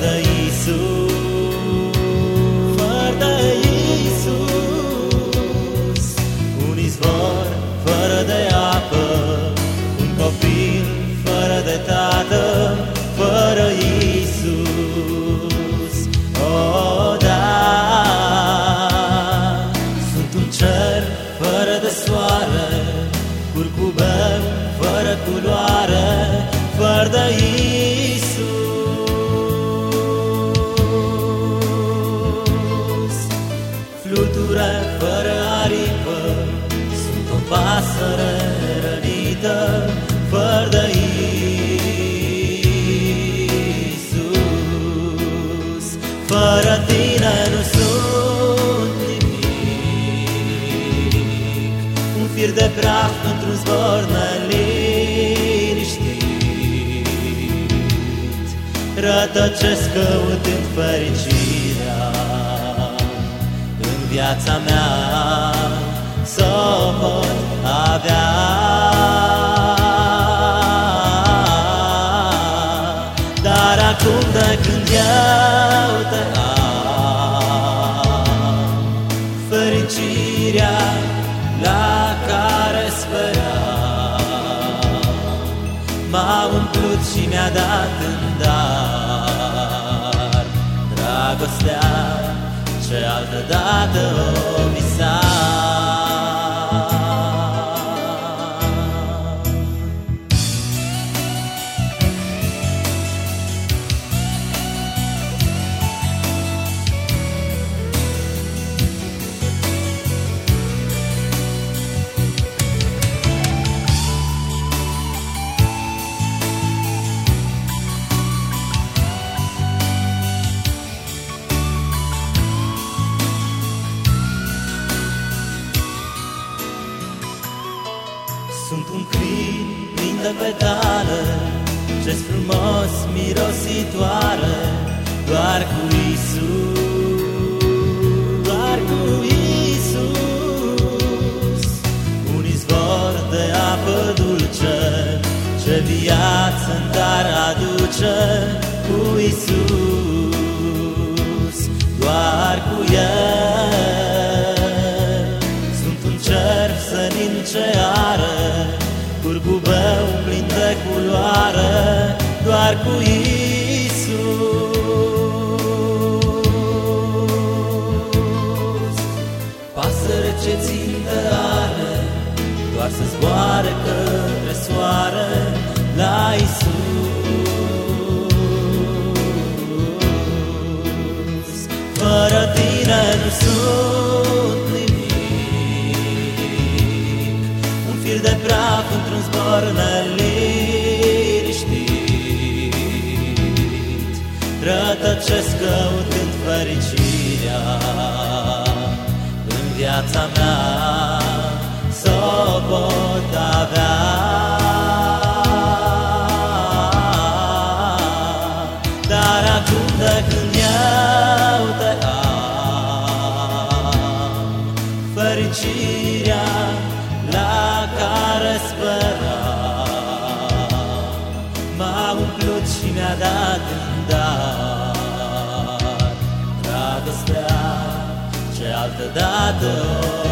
fără de Isus, fără de Isus, un izvor fără de apă, un copil fără de tată, fără Isus. Oh, da, sunt un cer fără de soare, curcubeu fără culoare, fără de fără aripă, sunt o pasăre rănită, fără de Isus. Fără tine nu sunt nimic, un fir de praf într-un zbor neliniștit. Rătăcesc căutând fericirea în viața mea să o pot avea. Dar acum de când eu te am, fericirea la care speram m-a umplut și mi-a dat în dar dragostea da da da plin de petale ce frumos mirositoare Doar cu Isus, doar cu Isus Un izvor de apă dulce Ce viață în dar aduce Cu Isus, doar cu El. Sunt un cer senin ce Doar cu Isus Pasăre ce țintă are Doar să zboare către soare La Isus Fără tine nu sunt nimic. Un fir de praf într-un zbor neliniștit Rătăcesc căutând fericirea În viața mea. Să o pot avea. Dar acum de când eu te am Fericirea Dragostea ce altă dată o